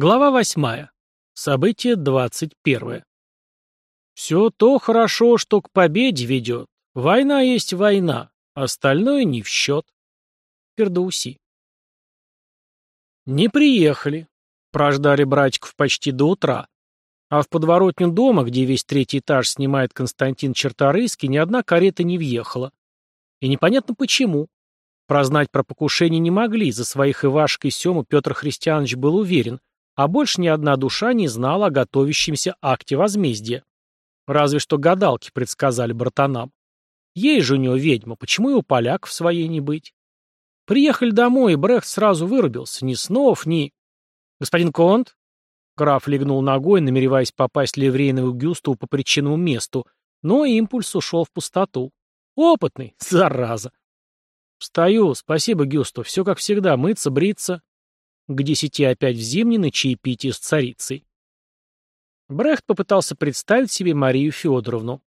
Глава восьмая. Событие двадцать первое. Все то хорошо, что к победе ведет. Война есть война, остальное не в счет. Пердауси. Не приехали. Прождали братиков почти до утра. А в подворотню дома, где весь третий этаж снимает Константин Черторыйский, ни одна карета не въехала. И непонятно почему. Прознать про покушение не могли, за своих Ивашка и Сему Петр Христианович был уверен, а больше ни одна душа не знала о готовящемся акте возмездия. Разве что гадалки предсказали братанам. Ей же у него ведьма, почему его поляк в своей не быть? Приехали домой, и Брехт сразу вырубился. Ни снов, ни... «Господин Конт?» Граф легнул ногой, намереваясь попасть ливрейному Гюстову по причинному месту, но импульс ушел в пустоту. «Опытный, зараза!» «Встаю, спасибо, Гюстов, все как всегда, мыться, бриться». К десяти опять в зимний на чаепитие с царицей. Брехт попытался представить себе Марию Федоровну.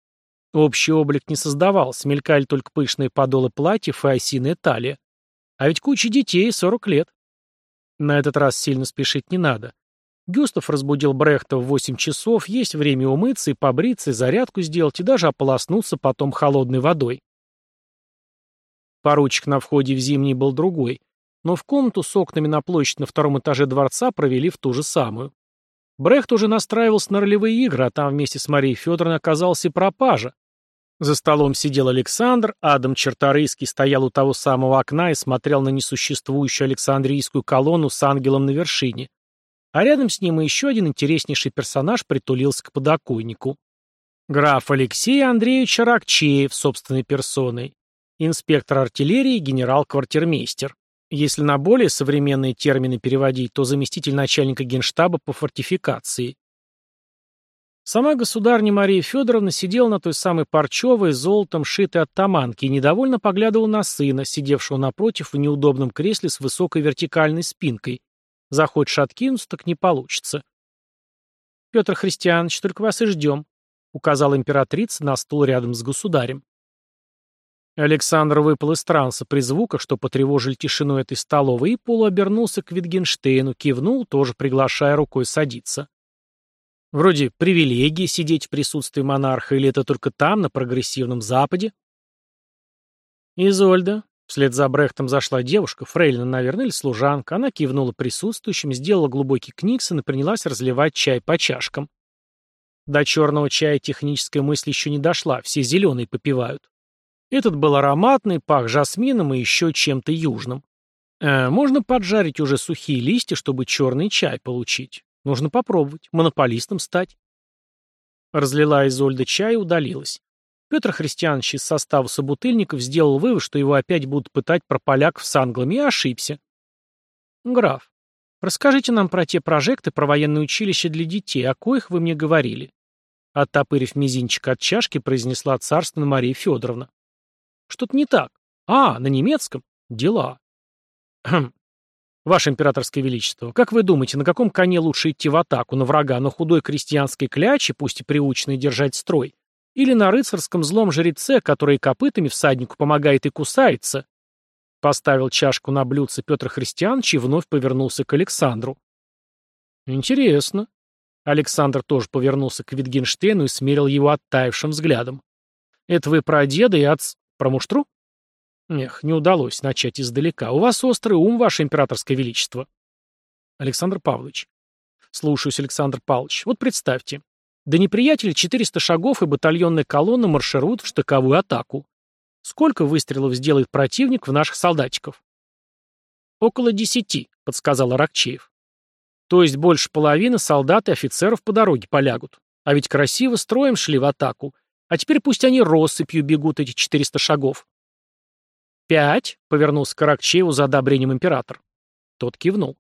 Общий облик не создавался, мелькали только пышные подолы платьев и осиная талия. А ведь куча детей, сорок лет. На этот раз сильно спешить не надо. Гюстав разбудил Брехта в восемь часов, есть время умыться и побриться, и зарядку сделать, и даже ополоснуться потом холодной водой. Поручик на входе в зимний был другой, но в комнату с окнами на площадь на втором этаже дворца провели в ту же самую. Брехт уже настраивался на ролевые игры, а там вместе с Марией Федоровной оказался и пропажа. За столом сидел Александр, Адам Черторийский стоял у того самого окна и смотрел на несуществующую Александрийскую колонну с ангелом на вершине. А рядом с ним еще один интереснейший персонаж притулился к подоконнику. Граф Алексей Андреевич Ракчеев собственной персоной. Инспектор артиллерии генерал-квартирмейстер. Если на более современные термины переводить, то заместитель начальника генштаба по фортификации. Сама государня Мария Федоровна сидела на той самой парчевой, золотом шитой оттаманке и недовольно поглядывала на сына, сидевшего напротив в неудобном кресле с высокой вертикальной спинкой. Захочешь откинуться, так не получится. «Петр Христианович, только вас и ждем», — указала императрица на стул рядом с государем. Александр выпал из транса при звуках, что потревожили тишину этой столовой, и полуобернулся к Витгенштейну, кивнул, тоже приглашая рукой садиться. Вроде привилегии сидеть в присутствии монарха, или это только там, на прогрессивном Западе? Изольда. Вслед за Брехтом зашла девушка, фрейлина, наверное, или служанка. Она кивнула присутствующим, сделала глубокий книксон и принялась разливать чай по чашкам. До черного чая техническая мысль еще не дошла, все зеленые попивают. Этот был ароматный, пах жасмином и еще чем-то южным. Э, можно поджарить уже сухие листья, чтобы черный чай получить. Нужно попробовать, монополистом стать. Разлила Изольда чай и удалилась. Петр Христианович из состава собутыльников сделал вывод, что его опять будут пытать про поляков с англами, и ошибся. «Граф, расскажите нам про те прожекты про военное училище для детей, о коих вы мне говорили». Оттопырив мизинчик от чашки, произнесла царственно Мария Федоровна. Что-то не так. А, на немецком? Дела. Хм. Ваше императорское величество, как вы думаете, на каком коне лучше идти в атаку? На врага, на худой крестьянской кляче, пусть и приученной держать строй? Или на рыцарском злом жреце, который копытами всаднику помогает и кусается? Поставил чашку на блюдце Петр Христианович и вновь повернулся к Александру. Интересно. Александр тоже повернулся к Витгенштейну и смерил его оттаившим взглядом. Это вы про деда и отца? Про муштру? Эх, не удалось начать издалека. У вас острый ум, ваше императорское величество. Александр Павлович. Слушаюсь, Александр Павлович. Вот представьте. До неприятеля 400 шагов и батальонная колонна маршируют в штыковую атаку. Сколько выстрелов сделает противник в наших солдатиков? Около десяти, подсказал Аракчеев. То есть больше половины солдат и офицеров по дороге полягут. А ведь красиво строем шли в атаку. А теперь пусть они россыпью бегут эти 400 шагов. «Пять», — повернулся к Каракчееву за одобрением император. Тот кивнул.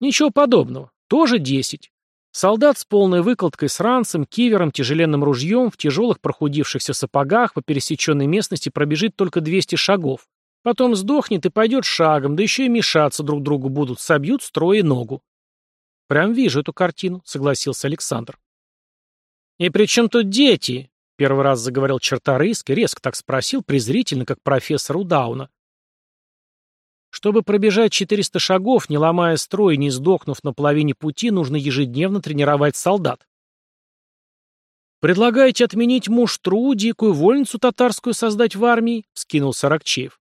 «Ничего подобного. Тоже десять. Солдат с полной выкладкой с ранцем, кивером, тяжеленным ружьем, в тяжелых прохудившихся сапогах по пересеченной местности пробежит только 200 шагов. Потом сдохнет и пойдет шагом, да еще и мешаться друг другу будут, собьют строй и ногу. «Прям вижу эту картину», — согласился Александр. «И при чем тут дети?» Первый раз заговорил Черторыйск и резко так спросил, презрительно, как профессор Удауна. Чтобы пробежать 400 шагов, не ломая строй, не сдохнув на половине пути, нужно ежедневно тренировать солдат. «Предлагаете отменить муштру, дикую вольницу татарскую создать в армии?» — скинулся Рокчеев.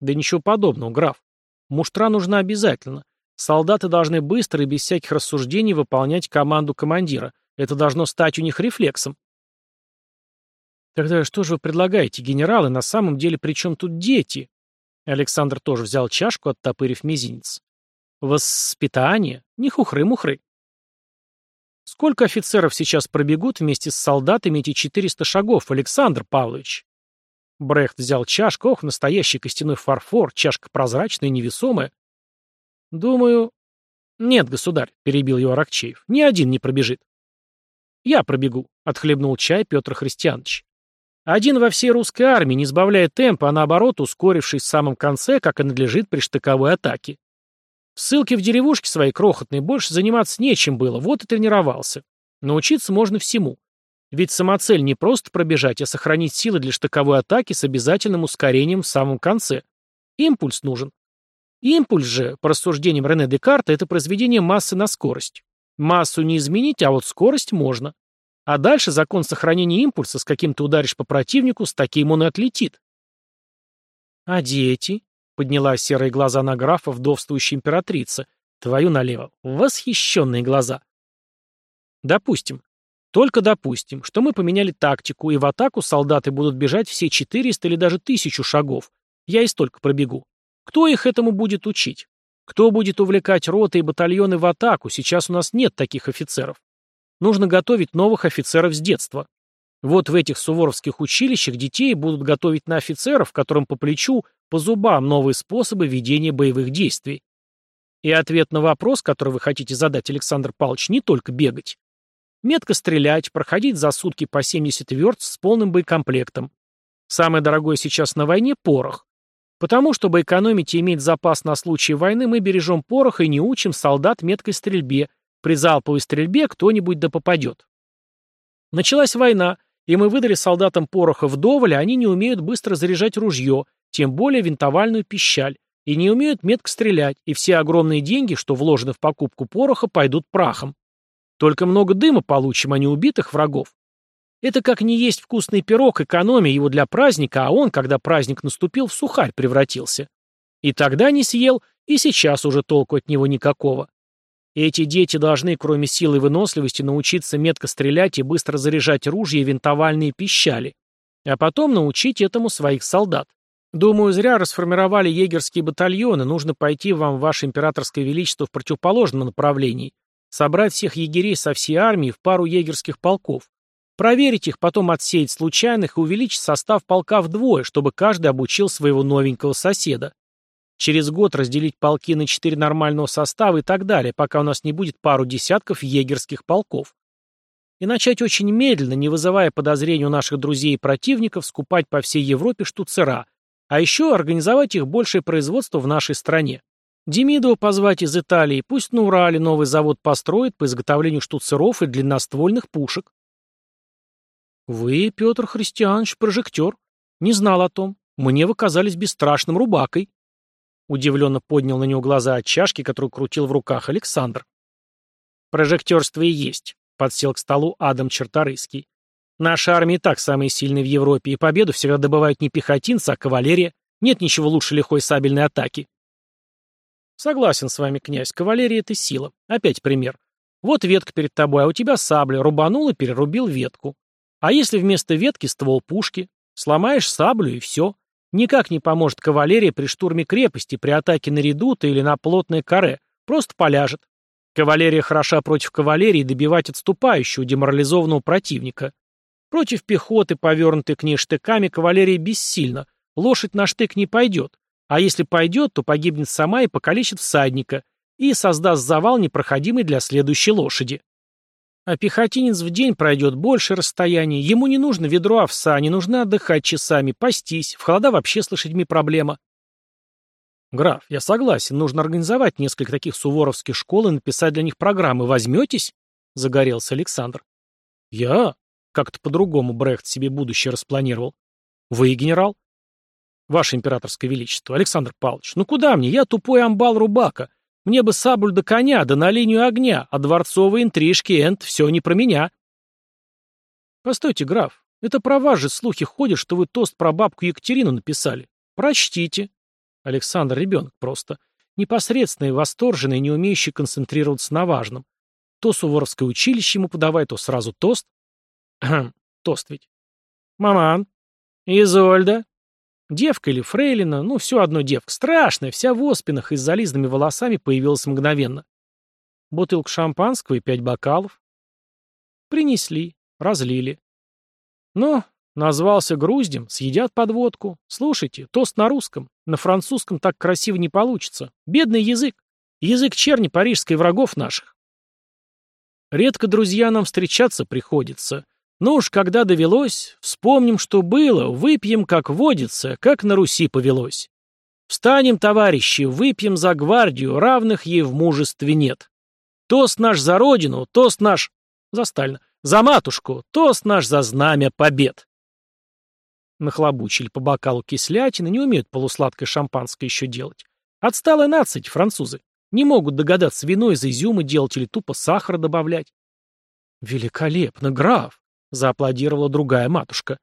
«Да ничего подобного, граф. Муштра нужна обязательно. Солдаты должны быстро и без всяких рассуждений выполнять команду командира. Это должно стать у них рефлексом». «Тогда что же вы предлагаете, генералы? На самом деле при чем тут дети?» Александр тоже взял чашку, оттопырив мизинец. «Воспитание? Не хухры-мухры». Сколько офицеров сейчас пробегут вместе с солдатами эти 400 шагов, Александр Павлович? Брехт взял чашку, ох, настоящий костяной фарфор, чашка прозрачная, невесомая. Думаю... Нет, государь, перебил его Аракчеев, ни один не пробежит. Я пробегу, отхлебнул чай Петр Христианович. Один во всей русской армии, не сбавляя темпа, а наоборот, ускорившись в самом конце, как и надлежит при штыковой атаке. В ссылке в деревушке своей крохотной больше заниматься нечем было, вот и тренировался. Научиться можно всему. Ведь самоцель не просто пробежать, а сохранить силы для штыковой атаки с обязательным ускорением в самом конце. Импульс нужен. Импульс же, по рассуждениям Рене Декарта, это произведение массы на скорость. Массу не изменить, а вот скорость можно. А дальше закон сохранения импульса, с каким ты ударишь по противнику, с таким он и отлетит. А дети? Подняла серые глаза на графа вдовствующая императрица. Твою налево. Восхищенные глаза. Допустим. Только допустим, что мы поменяли тактику, и в атаку солдаты будут бежать все 400 или даже тысячу шагов. Я и столько пробегу. Кто их этому будет учить? Кто будет увлекать роты и батальоны в атаку? Сейчас у нас нет таких офицеров. Нужно готовить новых офицеров с детства. Вот в этих суворовских училищах детей будут готовить на офицеров, которым по плечу по зубам новые способы ведения боевых действий. И ответ на вопрос, который вы хотите задать, Александр Павлович, не только бегать. Метко стрелять, проходить за сутки по 70 верст с полным боекомплектом. Самое дорогое сейчас на войне – порох. Потому, чтобы экономить и иметь запас на случай войны, мы бережем порох и не учим солдат меткой стрельбе. При залповой стрельбе кто-нибудь да попадет. Началась война, и мы выдали солдатам пороха вдоволь, а они не умеют быстро заряжать ружье, тем более винтовальную пищаль, и не умеют метко стрелять, и все огромные деньги, что вложены в покупку пороха, пойдут прахом. Только много дыма получим, а не убитых врагов. Это как не есть вкусный пирог, экономия его для праздника, а он, когда праздник наступил, в сухарь превратился. И тогда не съел, и сейчас уже толку от него никакого. Эти дети должны, кроме силы и выносливости, научиться метко стрелять и быстро заряжать ружья и винтовальные пищали, а потом научить этому своих солдат. Думаю, зря расформировали егерские батальоны, нужно пойти вам, ваше императорское величество, в противоположном направлении. Собрать всех егерей со всей армии в пару егерских полков. Проверить их, потом отсеять случайных и увеличить состав полка вдвое, чтобы каждый обучил своего новенького соседа. Через год разделить полки на четыре нормального состава и так далее, пока у нас не будет пару десятков егерских полков. И начать очень медленно, не вызывая подозрений у наших друзей и противников, скупать по всей Европе штуцера – а еще организовать их большее производство в нашей стране. Демидова позвать из Италии, пусть на Урале новый завод построит по изготовлению штуцеров и длинноствольных пушек. Вы, Петр Христианович, прожектор. Не знал о том. Мне вы казались бесстрашным рубакой. Удивленно поднял на него глаза от чашки, которую крутил в руках Александр. Прожектерство и есть, подсел к столу Адам Черторыйский. Наша армия и так самая сильная в Европе, и победу всегда добывают не пехотинцы, а кавалерия. Нет ничего лучше лихой сабельной атаки. Согласен с вами, князь, кавалерия — это сила. Опять пример. Вот ветка перед тобой, а у тебя сабля, рубанул и перерубил ветку. А если вместо ветки ствол пушки? Сломаешь саблю и все. Никак не поможет кавалерия при штурме крепости, при атаке на редута или на плотное каре. Просто поляжет. Кавалерия хороша против кавалерии добивать отступающего, деморализованного противника. Против пехоты, повернутой к ней штыками, кавалерия бессильна. Лошадь на штык не пойдет. А если пойдет, то погибнет сама и покалечит всадника, и создаст завал, непроходимый для следующей лошади. А пехотинец в день пройдет больше расстояния, ему не нужно ведро овса, не нужно отдыхать часами, пастись, в холода вообще с лошадьми проблема. Граф, я согласен, нужно организовать несколько таких суворовских школ и написать для них программы. Возьметесь? Загорелся Александр. Я? Как-то по-другому Брехт себе будущее распланировал. Вы, генерал? ваше императорское величество, Александр Павлович. Ну куда мне? Я тупой амбал рубака. Мне бы саблю до коня, да на линию огня, а дворцовые интрижки, энт, все не про меня. Постойте, граф, это про вас же слухи ходят, что вы тост про бабку Екатерину написали. Прочтите. Александр ребенок просто. Непосредственный, восторженный, не умеющий концентрироваться на важном. То суворовское училище ему подавай, то сразу тост. тост ведь. Маман. Изольда. Девка или фрейлина, ну, все одно девка. Страшная, вся в оспинах и с зализанными волосами появилась мгновенно. Бутылку шампанского и пять бокалов. Принесли, разлили. Ну, назвался груздем, съедят подводку. Слушайте, тост на русском. На французском так красиво не получится. Бедный язык. Язык черни парижской врагов наших. Редко, друзья, нам встречаться приходится. Но уж когда довелось, вспомним, что было, выпьем, как водится, как на Руси повелось. Встанем, товарищи, выпьем за гвардию, равных ей в мужестве нет. Тост наш за родину, тост наш... За Сталина. За матушку, тост наш за знамя побед. Нахлобучили по бокалу кислятины, не умеют полусладкое шампанское еще делать. Отсталая нация эти французы. Не могут догадаться вино из изюма делать или тупо сахара добавлять. «Великолепно, граф!» — зааплодировала другая матушка.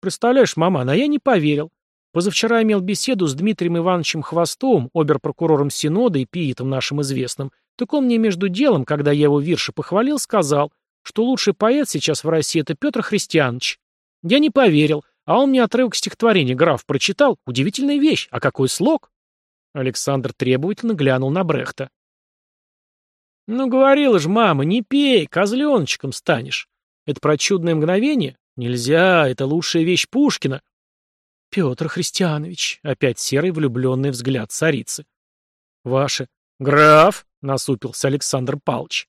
«Представляешь, маман, а я не поверил. Позавчера имел беседу с Дмитрием Ивановичем Хвостовым, оберпрокурором Синода и пиитом нашим известным. Так он мне между делом, когда я его вирши похвалил, сказал, что лучший поэт сейчас в России — это Петр Христианович. Я не поверил, а он мне отрывок стихотворения граф прочитал. Удивительная вещь, а какой слог!» Александр требовательно глянул на Брехта. «Ну, говорила же мама, не пей, козленочком станешь. Это про чудное мгновение? Нельзя, это лучшая вещь Пушкина». «Петр Христианович», — опять серый влюбленный взгляд царицы. «Ваше...» «Граф», — насупился Александр Павлович.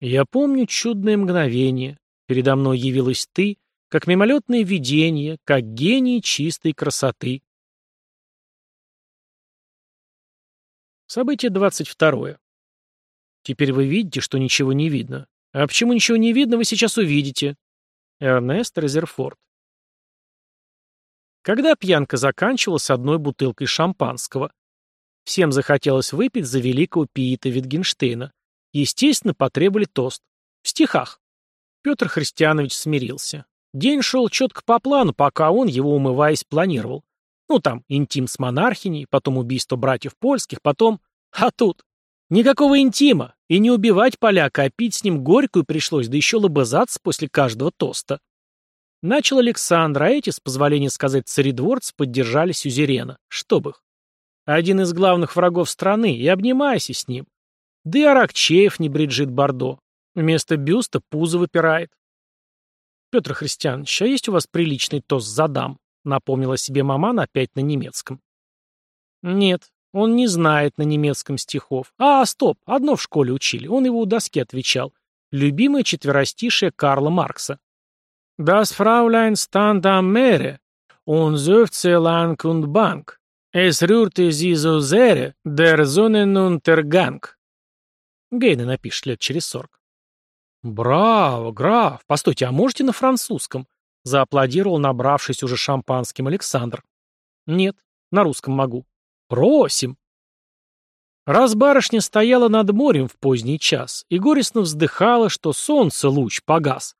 «Я помню чудное мгновение. Передо мной явилась ты, как мимолетное видение, как гений чистой красоты. Событие 22. Теперь вы видите, что ничего не видно. А почему ничего не видно, вы сейчас увидите. Эрнест Резерфорд. Когда пьянка заканчивалась одной бутылкой шампанского, всем захотелось выпить за великого Пиита Витгенштейна. Естественно, потребовали тост. В стихах. Петр Христианович смирился. День шел четко по плану, пока он, его умываясь, планировал. Ну, там, интим с монархиней, потом убийство братьев польских, потом... А тут... Никакого интима. И не убивать поляка, а пить с ним горькую пришлось, да еще лобызаться после каждого тоста. Начал Александр, а эти, с позволения сказать царедворцы, поддержали Сюзерена. Чтоб их. Один из главных врагов страны, и обнимайся с ним. Да и Аракчеев не бриджит Бордо. Вместо бюста пузо выпирает. Петр Христианович, а есть у вас приличный тост задам? Напомнила себе маман опять на немецком. Нет, он не знает на немецком стихов. А, стоп, одно в школе учили, он его у доски отвечал. Любимое четверостишее Карла Маркса. Das Fräulein stand am Meere und seufzte lang und bang. Es rührte sie so sehr, der Sonnenuntergang. Гейна напишет лет через сорок. Браво, граф! Постойте, а можете на французском? Зааплодировал набравшись уже шампанским Александр. Нет, на русском могу. Просим. Раз барышня стояла над морем в поздний час и горестно вздыхала, что солнце луч погас.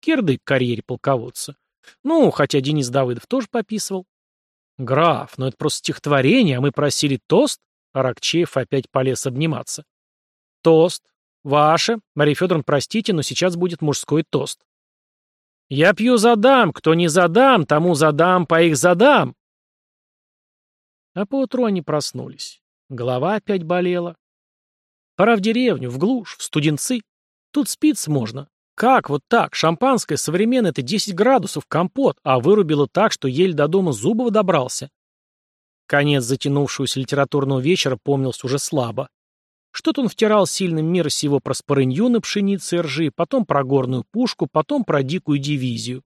Кирдык карьере полководца. Ну, хотя Денис Давыдов тоже пописывал. Граф, ну это просто стихотворение, а мы просили тост. Аракчеев опять полез обниматься. Тост. Ваше. Мария Федоровна, простите, но сейчас будет мужской тост. «Я пью задам, кто не задам, тому задам, по их задам!» А поутру они проснулись. Голова опять болела. Пора в деревню, в глушь, в студенцы. Тут спиться можно. Как вот так? Шампанское современное — это 10 градусов, компот, а вырубило так, что еле до дома Зубова добрался. Конец затянувшегося литературного вечера помнился уже слабо. Что-то он втирал сильным мир сего про спорынью на пшенице и ржи, потом про горную пушку, потом про дикую дивизию.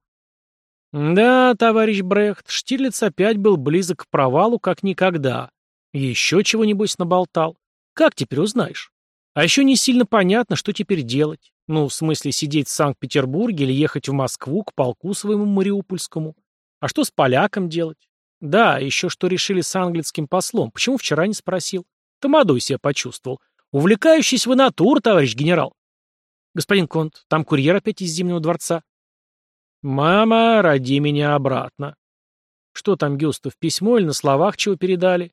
Да, товарищ Брехт, Штирлиц опять был близок к провалу, как никогда. Еще чего-нибудь наболтал. Как теперь узнаешь? А еще не сильно понятно, что теперь делать. Ну, в смысле, сидеть в Санкт-Петербурге или ехать в Москву к полку своему Мариупольскому. А что с поляком делать? Да, еще что решили с английским послом. Почему вчера не спросил? Тамадой себя почувствовал. Увлекающийся вы натур, товарищ генерал. Господин Конт, там курьер опять из Зимнего дворца. Мама, роди меня обратно. Что там, Гюстав, письмо или на словах чего передали?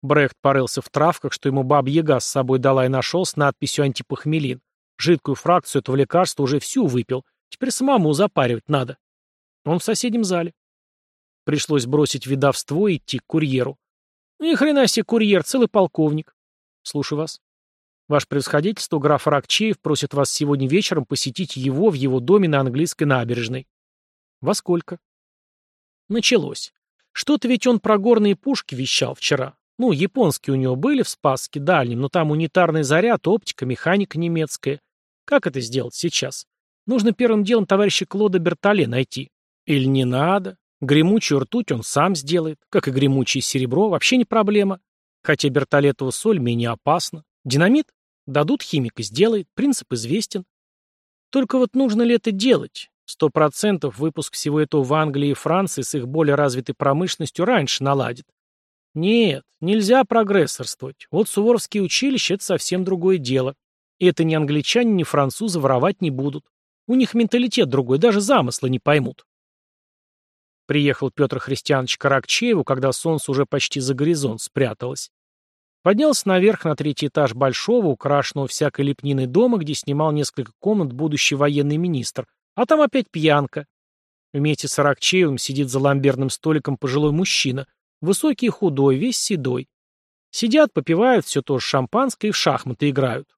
Брехт порылся в травках, что ему баб-яга с собой дала и нашел с надписью «Антипохмелин». Жидкую фракцию этого лекарства уже всю выпил. Теперь самому запаривать надо. Он в соседнем зале. Пришлось бросить видавство и идти к курьеру. Ни хрена себе курьер, целый полковник. Слушаю вас. Ваше превосходительство, граф Ракчеев просит вас сегодня вечером посетить его в его доме на английской набережной. Во сколько? Началось. Что-то ведь он про горные пушки вещал вчера. Ну, японские у него были в Спасске дальнем, но там унитарный заряд, оптика, механика немецкая. Как это сделать сейчас? Нужно первым делом товарища Клода Бертоле найти. Или не надо? Гремучую ртуть он сам сделает, как и гремучее серебро, вообще не проблема. Хотя бертолетова соль менее опасна. Динамит? Дадут химика, сделает, принцип известен. Только вот нужно ли это делать? Сто процентов выпуск всего этого в Англии и Франции с их более развитой промышленностью раньше наладит. Нет, нельзя прогрессорствовать. Вот суворовские училища — это совсем другое дело. И это ни англичане, ни французы воровать не будут. У них менталитет другой, даже замысла не поймут. Приехал Петр Христианович Каракчееву, когда солнце уже почти за горизонт спряталось. Поднялся наверх на третий этаж большого, украшенного всякой лепниной дома, где снимал несколько комнат будущий военный министр, а там опять пьянка. Вместе с Аракчеевым сидит за ламберным столиком пожилой мужчина, высокий и худой, весь седой. Сидят, попивают все то же шампанское и в шахматы играют.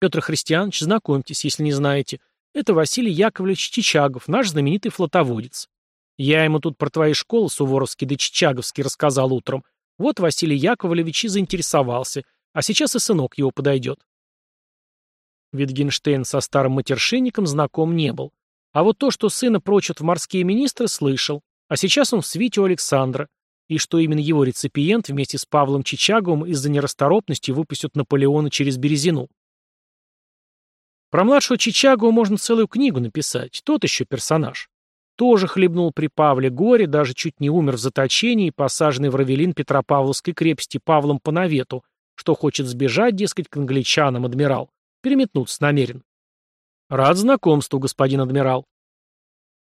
Петр Христианович, знакомьтесь, если не знаете, это Василий Яковлевич Чичагов, наш знаменитый флотоводец. Я ему тут про твои школы, Суворовский да Чичаговский, рассказал утром, вот Василий Яковлевич и заинтересовался, а сейчас и сынок его подойдет. Витгенштейн со старым матершинником знаком не был. А вот то, что сына прочат в морские министры, слышал. А сейчас он в свите у Александра. И что именно его реципиент вместе с Павлом Чичаговым из-за нерасторопности выпустят Наполеона через Березину. Про младшего Чичагова можно целую книгу написать. Тот еще персонаж. Тоже хлебнул при Павле горе, даже чуть не умер в заточении, посаженный в Равелин Петропавловской крепости Павлом по навету, что хочет сбежать, дескать, к англичанам, адмирал. Переметнуться намерен. Рад знакомству, господин адмирал.